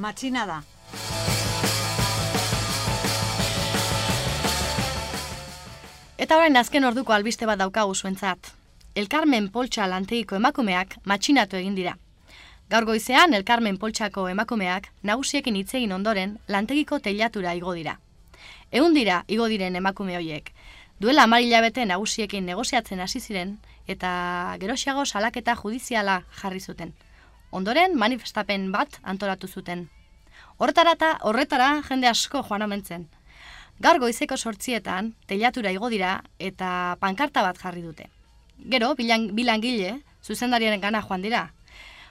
matxina da. Eta orain azken orduko albiste bat daukagu zuentzat. Elkarmen Poltsa lantegiko emakumeak matxinatu egin dira. Gaur goizean Elkarmen Poltsako emakumeak nagusiekin hitz egin ondoren lantegiko teilatura igo dira. Ehun dira igo diren emakume hoiek. Duela hamar hilabete nagusiekin negoziatzen hasi ziren eta gerosiago salaketa judiziala jarri zuten. Ondoren manifestapen bat antolatu zuten. Hortarata, horretara jende asko joan omentzen. Gaur goizeko sortzietan, teilatura igo dira eta pankarta bat jarri dute. Gero, bilan, bilangile, zuzendariaren gana joan dira.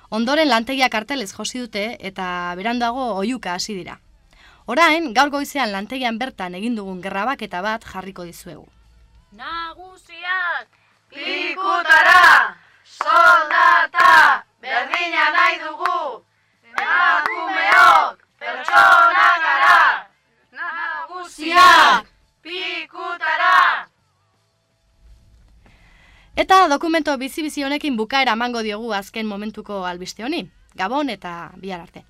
Ondoren lantegia kartelez josi dute eta berandago oiuka hasi dira. Orain, gaur goizean lantegian bertan egin dugun gerrabaketa bat jarriko dizuegu. Nagusiak, pikutara, Eta dokumento bizi-bizi honekin bukaera emango diogu azken momentuko albiste honi. Gabon eta bihar arte.